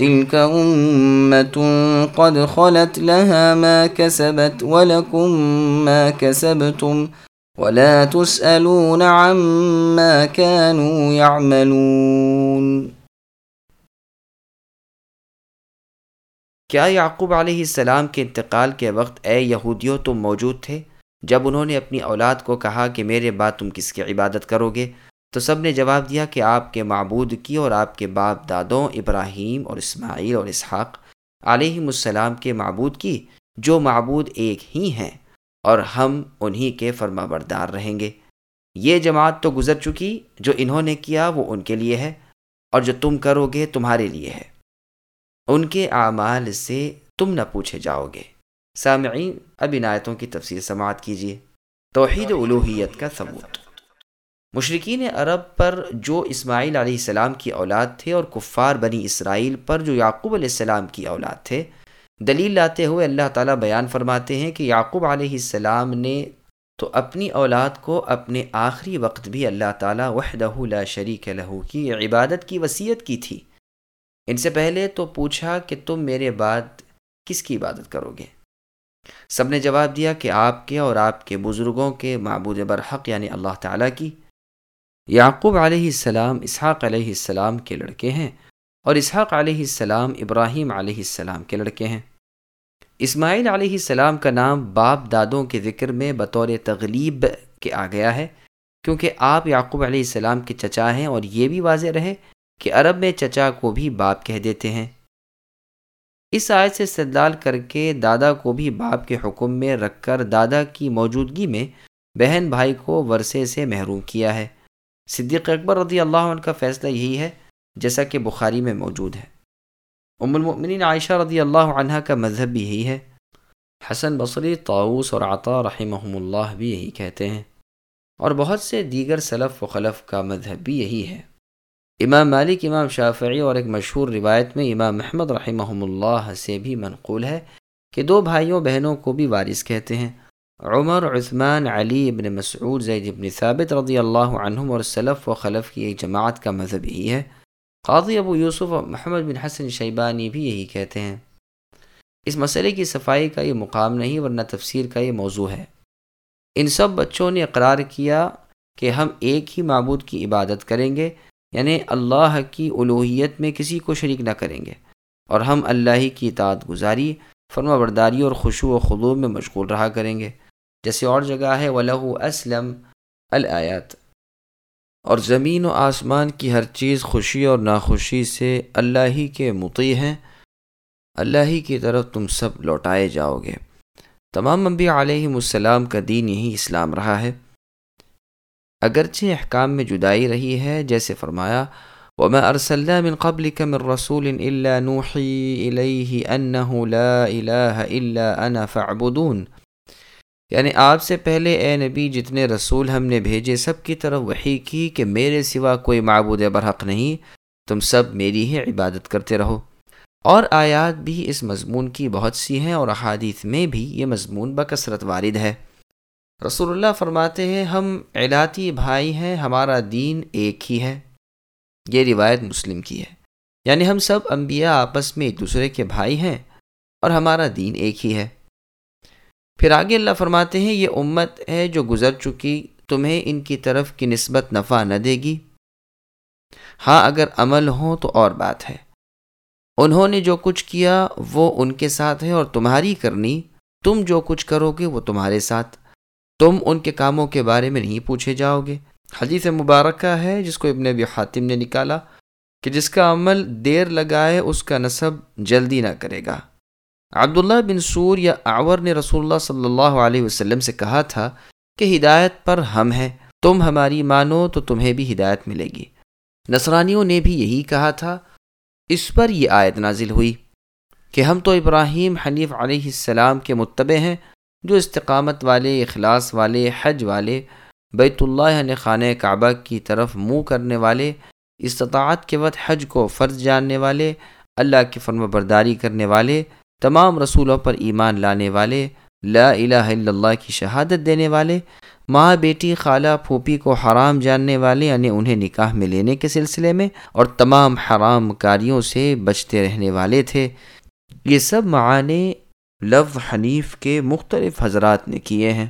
تلك أمة قد خلت لها ما كسبت ولكم ما كسبتم ولا تسألون عما كانوا يعملون کیا یعقوب علیہ السلام کے انتقال کے وقت اے یہودیوں تم موجود تھے جب انہوں نے اپنی اولاد کو کہا کہ میرے بعد تم کس کی عبادت کرو گے؟ تو سب نے جواب دیا کہ آپ کے معبود کی اور آپ کے باپ دادوں ابراہیم اور اسماعیل اور اسحاق علیہ السلام کے معبود کی جو معبود ایک ہی ہیں اور ہم انہی کے فرما بردار رہیں گے۔ یہ جماعت تو گزر چکی، جو انہوں نے کیا وہ ان کے لیے ہے اور جو تم کرو گے تمہارے لیے ہے۔ ان کے اعمال سے تم نہ پوچھے جاؤ گے۔ سامعین، اب عنایتوں کی تفصیل سماعت کیجیے۔ توحید الوحیت کا ثبوت۔ مشرقین عرب پر جو اسماعیل علیہ السلام کی اولاد تھے اور کفار بنی اسرائیل پر جو یعقوب علیہ السلام کی اولاد تھے، دلیل لاتے ہوئے اللہ تعالیٰ بیان فرماتے ہیں کہ یعقوب علیہ السلام نے تو اپنی اولاد کو اپنے آخری وقت بھی اللہ تعالیٰ وحدہ لا شریک لہو کی عبادت کی وصیت کی تھی۔ ان سے پہلے تو پوچھا کہ تم میرے بعد کس کی عبادت کرو گے؟ سب نے جواب دیا کہ آپ کے اور آپ کے بزرگوں کے معبود برحق یعنی اللہ تعالیٰ کی۔ یعقوب علیہ السلام، اسحاق علیہ السلام کے لڑکے ہیں اور اسحاق علیہ السلام، ابراہیم علیہ السلام کے لڑکے ہیں۔ اسماعیل علیہ السلام کا نام باپ دادوں کے ذکر میں بطور تغلیب کے آ گیا ہے، کیونکہ آپ یعقوب علیہ السلام کے چچا ہیں اور یہ بھی واضح رہے کہ عرب میں چچا کو بھی باپ کہہ دیتے ہیں۔ اس آیت سے استدلال کر کے دادا کو بھی باپ کے حکم میں رکھ کر دادا کی موجودگی میں بہن بھائی کو ورثے سے محروم کیا ہے۔ صدیق اکبر رضی اللہ عنہ کا فیصلہ یہی ہے جیسا کہ بخاری میں موجود ہے۔ ام المؤمنین عائشہ رضی اللہ عنہ کا مذہب بھی یہی ہے۔ حسن بصری طاؤس اور عطا رحمہم اللہ بھی یہی کہتے ہیں۔ اور بہت سے دیگر سلف و خلف کا مذہب بھی یہی ہے۔ امام مالک، امام شافعی اور ایک مشہور روایت میں امام محمد رحمہم اللہ سے بھی منقول ہے کہ دو بھائیوں بہنوں کو بھی وارث کہتے ہیں۔ عمر، عثمان، علی ابن مسعود، زید ابن ثابت رضی اللہ عنہم اور سلف و خلف کی ایک جماعت کا مذہب یہی ہے۔ قاضی ابو یوسف اور محمد بن حسن شیبانی بھی یہی کہتے ہیں۔ اس مسئلے کی صفائی کا یہ مقام نہیں، ورنہ تفسیر کا یہ موضوع ہے۔ ان سب بچوں نے اقرار کیا کہ ہم ایک ہی معبود کی عبادت کریں گے یعنی اللہ کی الوحیت میں کسی کو شریک نہ کریں گے۔ اور ہم اللہ ہی کی اطاعت گزاری، فرما برداری اور خوشو و خلو میں مشغول رہا کریں گے۔ جیسے اور جگہ ہے ولہ اسلم الآیات اور زمین و آسمان کی ہر چیز خوشی اور ناخوشی سے اللہ ہی کے مطیع ہیں۔ اللہ ہی کی طرف تم سب لوٹائے جاؤ گے۔ تمام انبیاء علیہ السلام کا دین یہی اسلام رہا ہے۔ اگرچہ احکام میں جدائی رہی ہے، جیسے فرمایا، وما ارسلنا من قبلك من رسول الا نوحي اليه انه لا اله الا انا فاعبدون۔ یعنی آپ سے پہلے اے نبی جتنے رسول ہم نے بھیجے سب کی طرف وحی کی کہ میرے سوا کوئی معبود برحق نہیں، تم سب میری ہی عبادت کرتے رہو۔ اور آیات بھی اس مضمون کی بہت سی ہیں اور احادیث میں بھی یہ مضمون بکثرت وارد ہے۔ رسول اللہ فرماتے ہیں، ہم علاتی بھائی ہیں، ہمارا دین ایک ہی ہے۔ یہ روایت مسلم کی ہے۔ یعنی ہم سب انبیاء آپس میں ایک دوسرے کے بھائی ہیں اور ہمارا دین ایک ہی ہے۔ پھر آگے اللہ فرماتے ہیں، یہ امت ہے جو گزر چکی تمہیں ان کی طرف کی نسبت نفع نہ دے گی۔ ہاں اگر عمل ہو تو اور بات ہے۔ انہوں نے جو کچھ کیا وہ ان کے ساتھ ہے اور تمہاری کرنی۔ تم جو کچھ کرو گے وہ تمہارے ساتھ۔ تم ان کے کاموں کے بارے میں نہیں پوچھے جاؤ گے۔ حدیث مبارکہ ہے جس کو ابن ابی حاتم نے نکالا کہ جس کا عمل دیر لگائے اس کا نصب جلدی نہ کرے گا۔ عبداللہ بن سور یا آور نے رسول اللہ صلی اللہ علیہ وسلم سے کہا تھا کہ ہدایت پر ہم ہیں، تم ہماری مانو تو تمہیں بھی ہدایت ملے گی۔ نصرانیوں نے بھی یہی کہا تھا۔ اس پر یہ آیت نازل ہوئی کہ ہم تو ابراہیم حنیف علیہ السلام کے متبع ہیں، جو استقامت والے، اخلاص والے، حج والے، بیت اللہ یعنی خانہ کعبہ کی طرف منہ کرنے والے، استطاعت کے وقت حج کو فرض جاننے والے، اللہ کی فرم برداری کرنے والے تمام رسولوں پر ایمان لانے والے، لا الہ الا اللہ کی شہادت دینے والے، ماں بیٹی خالہ پھوپھی کو حرام جاننے والے یعنی انہیں نکاح میں لینے کے سلسلے میں اور تمام حرام کاریوں سے بچتے رہنے والے تھے۔ یہ سب معانی لو حنیف کے مختلف حضرات نے کیے ہیں۔